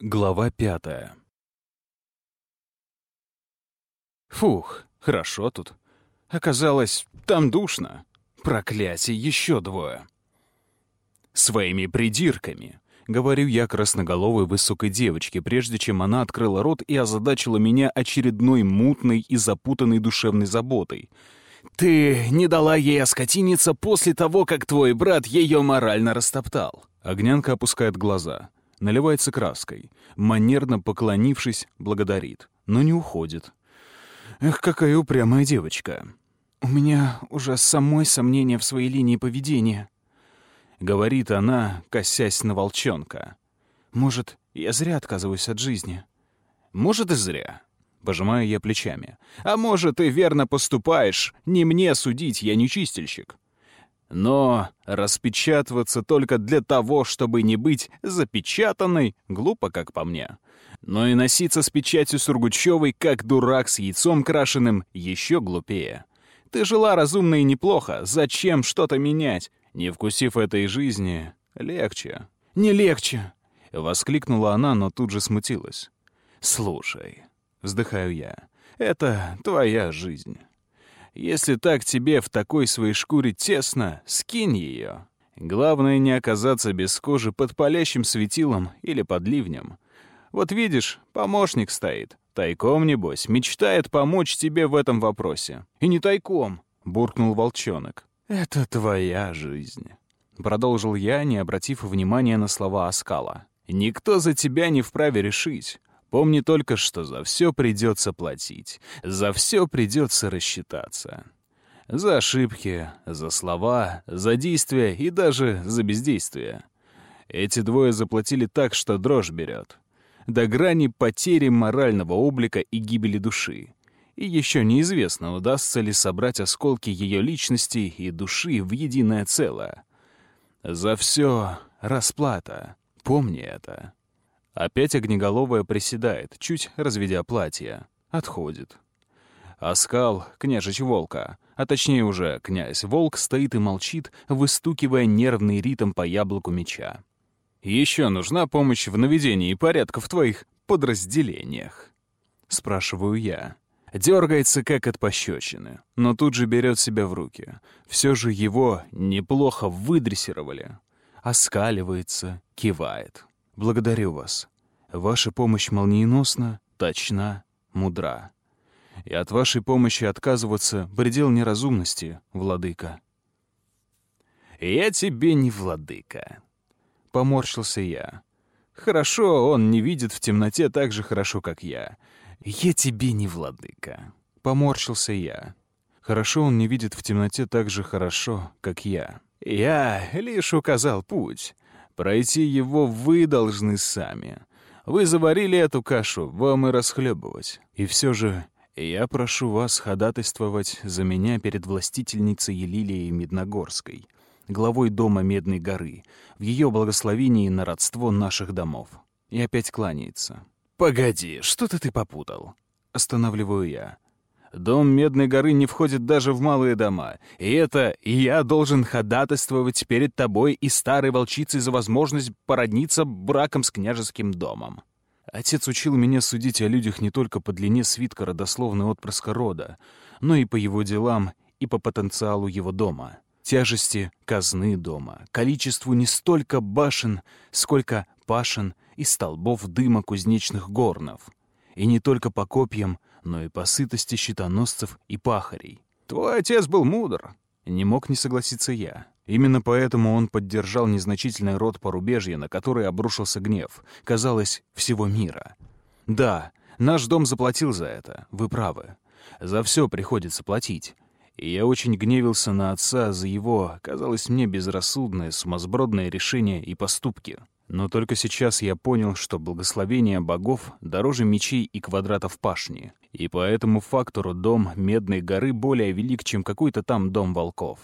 Глава пятая. Фух, хорошо тут. Оказалось, там душно. Проклятие, еще двое. Своими придирками, говорю я красноголовой высокой девочке, прежде чем она открыла рот и озадачила меня очередной мутной и запутанной душевной заботой. «Ты не дала ей оскотиниться после того, как твой брат ее морально растоптал». Огнянка опускает глаза наливается краской, манерно поклонившись, благодарит, но не уходит. Эх, какая упрямая девочка. У меня уже самой сомнения в своей линии поведения. Говорит она, косясь на волчонка. Может, я зря отказываюсь от жизни? Может, и зря. Пожимаю я плечами. А может, и верно поступаешь. Не мне судить, я не чистильщик. Но распечатываться только для того, чтобы не быть запечатанной, глупо, как по мне. Но и носиться с печатью Сургучевой, как дурак с яйцом крашеным, еще глупее. Ты жила разумно и неплохо, зачем что-то менять? Не вкусив этой жизни, легче. «Не легче!» — воскликнула она, но тут же смутилась. «Слушай», — вздыхаю я, — «это твоя жизнь». Если так тебе в такой своей шкуре тесно, скинь ее. Главное не оказаться без кожи под палящим светилом или под ливнем. Вот видишь, помощник стоит. Тайком, небось, мечтает помочь тебе в этом вопросе. И не тайком, — буркнул волчонок. Это твоя жизнь. Продолжил я, не обратив внимания на слова Оскала. «Никто за тебя не вправе решить. Помни только, что за все придется платить, за все придется рассчитаться. За ошибки, за слова, за действия и даже за бездействие. Эти двое заплатили так, что дрожь берет. До грани потери морального облика и гибели души. И еще неизвестно, удастся ли собрать осколки ее личности и души в единое целое. За все расплата. Помни это. Опять огнеголовая приседает, чуть разведя платье. Отходит. Оскал, княжич волка, а точнее уже князь волк, стоит и молчит, выстукивая нервный ритм по яблоку меча. «Еще нужна помощь в наведении порядка в твоих подразделениях?» Спрашиваю я. Дергается, как от пощечины, но тут же берет себя в руки. Все же его неплохо выдрессировали. Оскаливается, кивает. Благодарю вас. Ваша помощь молниеносна, точна, мудра. И от вашей помощи отказываться — предел неразумности, владыка. «Я тебе не владыка», — поморщился я. «Хорошо, он не видит в темноте так же хорошо, как я. Я тебе не владыка», — поморщился я. «Хорошо, он не видит в темноте так же хорошо, как я. Я лишь указал путь». Пройти его вы должны сами. Вы заварили эту кашу, вам и расхлебывать. И все же я прошу вас ходатайствовать за меня перед властительницей Елилией Медногорской, главой дома Медной горы, в ее благословении на родство наших домов. И опять кланяется. «Погоди, что-то ты попутал?» Останавливаю я. Дом Медной горы не входит даже в малые дома. И это я должен ходатайствовать перед тобой и старой волчицей за возможность породниться браком с княжеским домом. Отец учил меня судить о людях не только по длине свитка родословной отпрыска рода, но и по его делам и по потенциалу его дома, тяжести казны дома, количеству не столько башен, сколько пашен и столбов дыма кузнечных горнов. И не только по копьям, но и по сытости щитоносцев и пахарей. «Твой отец был мудр», — не мог не согласиться я. Именно поэтому он поддержал незначительный род порубежья, на который обрушился гнев, казалось, всего мира. «Да, наш дом заплатил за это, вы правы. За все приходится платить». И я очень гневился на отца за его, казалось мне, безрассудное, сумасбродное решение и поступки. Но только сейчас я понял, что благословение богов дороже мечей и квадратов пашни, и по этому фактору дом Медной горы более велик, чем какой-то там дом волков.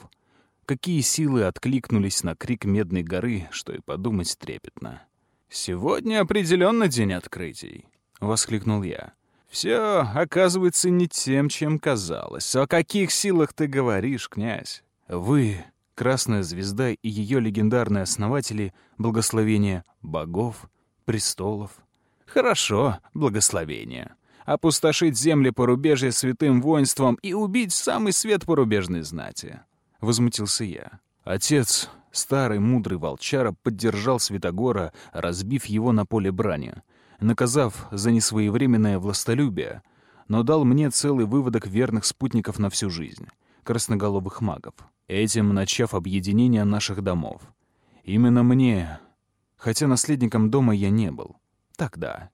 Какие силы откликнулись на крик Медной горы, что и подумать трепетно. «Сегодня определенно день открытий», — воскликнул я. «Все оказывается не тем, чем казалось. О каких силах ты говоришь, князь? Вы Красная звезда и ее легендарные основатели, благословения богов, престолов, Хорошо, благословение. Опустошить земли порубежья святым воинством и убить самый свет порубежной знати. Возмутился я. Отец, старый мудрый волчара, поддержал Святогора, разбив его на поле брани, наказав за несвоевременное властолюбие, но дал мне целый выводок верных спутников на всю жизнь — красноголовых магов, этим начав объединение наших домов. Именно мне, хотя наследником дома я не был, тогда,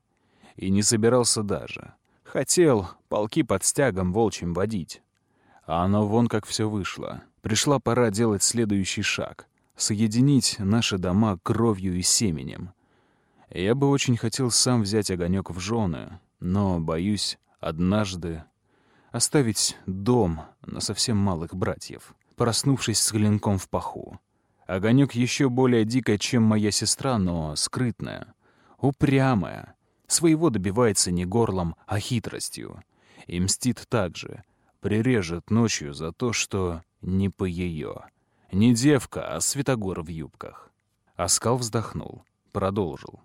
и не собирался даже. Хотел полки под стягом волчьим водить. А оно вон как все вышло. Пришла пора делать следующий шаг — соединить наши дома кровью и семенем. Я бы очень хотел сам взять огонек в жены, но, боюсь, однажды оставить дом на совсем малых братьев, проснувшись с клинком в паху. Огонек еще более дикая, чем моя сестра, но скрытная, упрямая, своего добивается не горлом, а хитростью. И мстит также, прирежет ночью за то, что не по ее. Не девка, а Святогор в юбках. Аскал вздохнул, продолжил.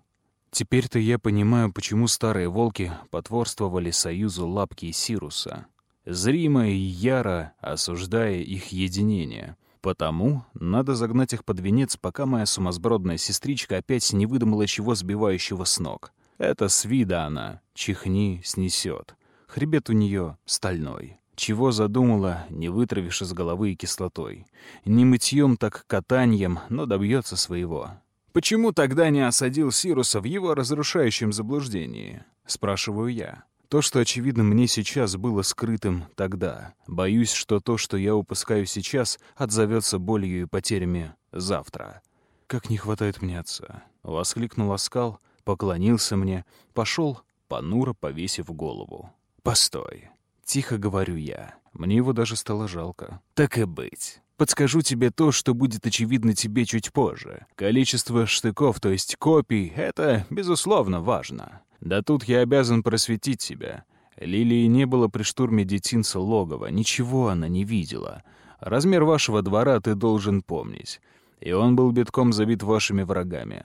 Теперь-то я понимаю, почему старые волки потворствовали союзу Лапки и Сируса, зримо и яро осуждая их единение. Потому надо загнать их под венец, пока моя сумасбродная сестричка опять не выдумала чего сбивающего с ног. Это с вида она, чихни, снесет. Хребет у нее стальной. Чего задумала, не вытравишь из головы и кислотой. Не мытьем, так катанием, но добьется своего. «Почему тогда не осадил Сируса в его разрушающем заблуждении?» — спрашиваю я. То, что очевидно мне сейчас, было скрытым тогда. Боюсь, что то, что я упускаю сейчас, отзовется болью и потерями завтра. «Как не хватает мне отца!» — воскликнул Оскал, поклонился мне, пошел, понуро повесив голову. «Постой!» — тихо говорю я. Мне его даже стало жалко. «Так и быть!» Подскажу тебе то, что будет очевидно тебе чуть позже. Количество штыков, то есть копий, это, безусловно, важно. Да тут я обязан просветить тебя. Лилии не было при штурме детинца логова, ничего она не видела. Размер вашего двора ты должен помнить. И он был битком забит вашими врагами.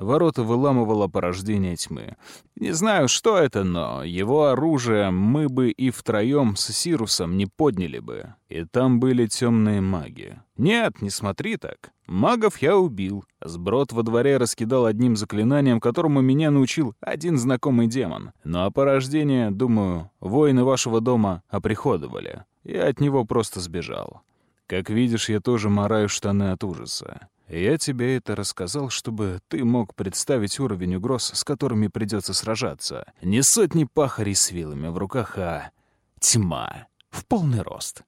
Ворота выламывало порождение тьмы. Не знаю, что это, но его оружие мы бы и втроем с Сирусом не подняли бы. И там были темные маги. Нет, не смотри так. Магов я убил. Сброд во дворе раскидал одним заклинанием, которому меня научил один знакомый демон. Ну а порождение, думаю, воины вашего дома оприходовали. Я от него просто сбежал. Как видишь, я тоже мораю штаны от ужаса. Я тебе это рассказал, чтобы ты мог представить уровень угроз, с которыми придется сражаться. Не сотни пахарей с вилами в руках, а тьма в полный рост.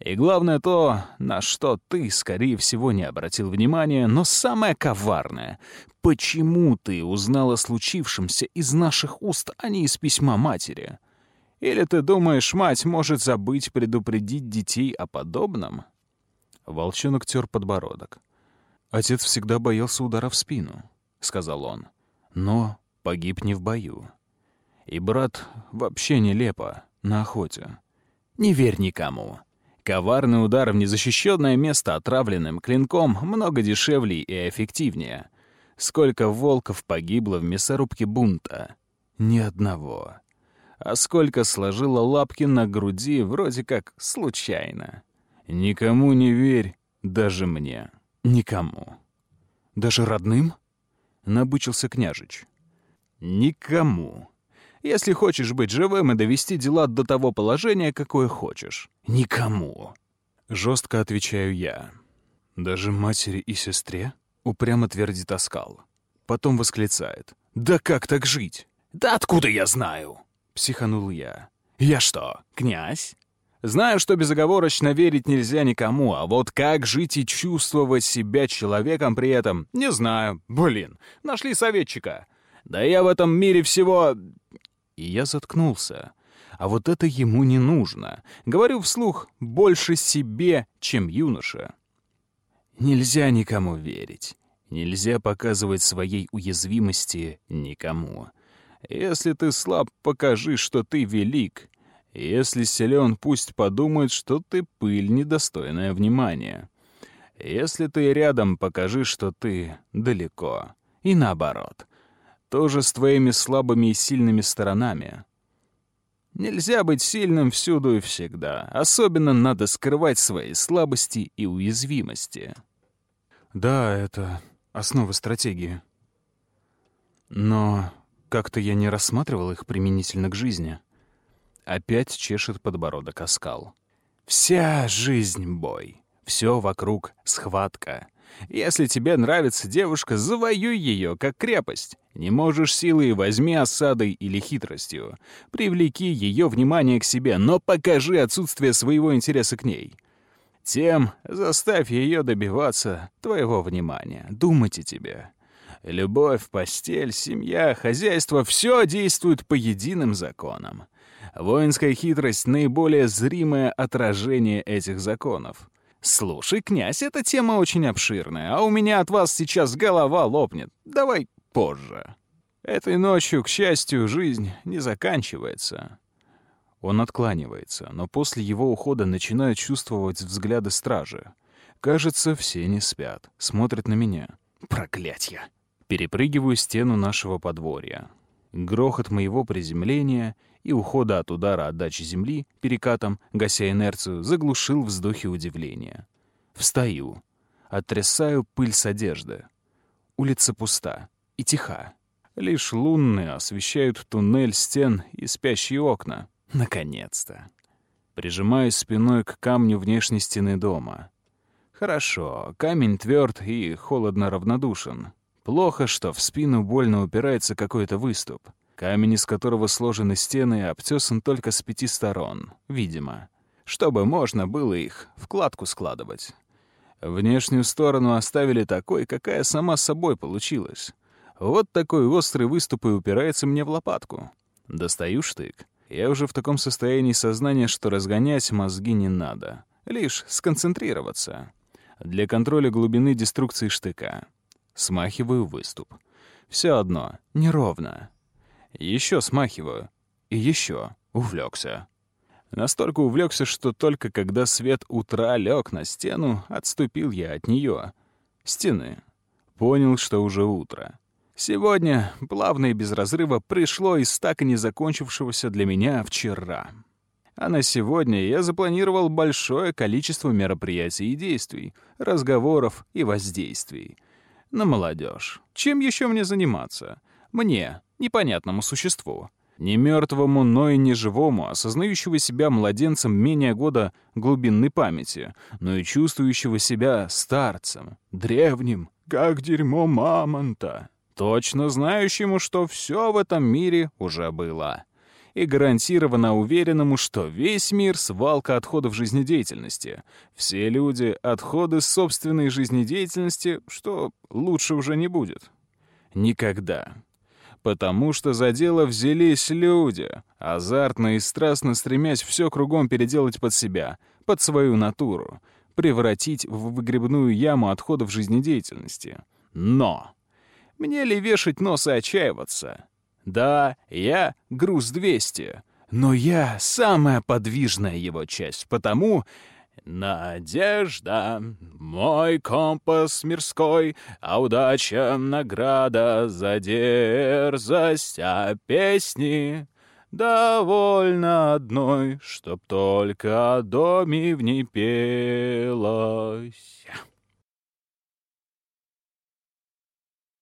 И главное то, на что ты, скорее всего, не обратил внимания, но самое коварное — почему ты узнал о случившемся из наших уст, а не из письма матери? Или ты думаешь, мать может забыть предупредить детей о подобном? Волчонок тер подбородок. «Отец всегда боялся удара в спину», — сказал он. «Но погиб не в бою. И брат вообще нелепо, на охоте. Не верь никому. Коварный удар в незащищенное место отравленным клинком много дешевле и эффективнее. Сколько волков погибло в мясорубке бунта? Ни одного. А сколько сложило лапки на груди вроде как случайно. Никому не верь, даже мне». «Никому». «Даже родным?» — набычился княжич. «Никому. Если хочешь быть живым и довести дела до того положения, какое хочешь. Никому». Жестко отвечаю я. «Даже матери и сестре?» — упрямо твердит Оскал. Потом восклицает. «Да как так жить?» «Да откуда я знаю?» — психанул я. «Я что, князь? Знаю, что безоговорочно верить нельзя никому, а вот как жить и чувствовать себя человеком при этом, не знаю. Блин, нашли советчика. Да я в этом мире всего... И я заткнулся. А вот это ему не нужно. Говорю вслух, больше себе, чем юноша. Нельзя никому верить. Нельзя показывать своей уязвимости никому. Если ты слаб, покажи, что ты велик, если силен, пусть подумает, что ты пыль, недостойная внимания. Если ты рядом, покажи, что ты далеко. И наоборот. Тоже с твоими слабыми и сильными сторонами. Нельзя быть сильным всюду и всегда. Особенно надо скрывать свои слабости и уязвимости. Да, это основа стратегии. Но как-то я не рассматривал их применительно к жизни. Опять чешет подбородок оскал. Вся жизнь — бой. Все вокруг — схватка. Если тебе нравится девушка, завоюй ее, как крепость. Не можешь силой, возьми осадой или хитростью. Привлеки ее внимание к себе, но покажи отсутствие своего интереса к ней. Тем заставь ее добиваться твоего внимания, думать о тебе. Любовь, постель, семья, хозяйство — все действует по единым законам. Воинская хитрость — наиболее зримое отражение этих законов. «Слушай, князь, эта тема очень обширная, а у меня от вас сейчас голова лопнет. Давай позже. Этой ночью, к счастью, жизнь не заканчивается». Он откланивается, но после его ухода начинают чувствовать взгляды стражи. Кажется, все не спят, смотрят на меня. Проклятье! Перепрыгиваю стену нашего подворья. Грохот моего приземления и ухода от удара отдачи земли перекатом, гася инерцию, заглушил вздохи удивления. Встаю. Отрясаю пыль с одежды. Улица пуста и тиха. Лишь лунные освещают туннель стен и спящие окна. Наконец-то. Прижимаюсь спиной к камню внешней стены дома. Хорошо, камень тверд и холодно равнодушен. Плохо, что в спину больно упирается какой-то выступ. Камень, из которого сложены стены, обтесан только с пяти сторон, видимо, чтобы можно было их в кладку складывать. Внешнюю сторону оставили такой, какая сама собой получилась. Вот такой острый выступ и упирается мне в лопатку. Достаю штык. Я уже в таком состоянии сознания, что разгонять мозги не надо. Лишь сконцентрироваться. Для контроля глубины деструкции штыка. Смахиваю выступ. Все одно, неровно. Еще смахиваю. И еще. Увлекся. Настолько увлекся, что только когда свет утра лег на стену, отступил я от нее. Стены. Понял, что уже утро. Сегодня, плавно и без разрыва, пришло из так и не закончившегося для меня вчера. А на сегодня я запланировал большое количество мероприятий и действий, разговоров и воздействий. На молодежь. Чем еще мне заниматься? Мне, непонятному существу. Не мертвому, но и не живому, осознающего себя младенцем менее года глубинной памяти, но и чувствующего себя старцем, древним, как дерьмо мамонта, точно знающему, что все в этом мире уже было, и гарантированно уверенному, что весь мир — свалка отходов жизнедеятельности, все люди — отходы собственной жизнедеятельности, что лучше уже не будет. Никогда потому что за дело взялись люди, азартно и страстно стремясь все кругом переделать под себя, под свою натуру, превратить в выгребную яму отходов жизнедеятельности. Но! Мне ли вешать нос и отчаиваться? Да, я груз 200, но я самая подвижная его часть, потому Надежда, мой компас мирской, А удача награда за дерзость, А песни довольно одной, Чтоб только о доме в ней пелось.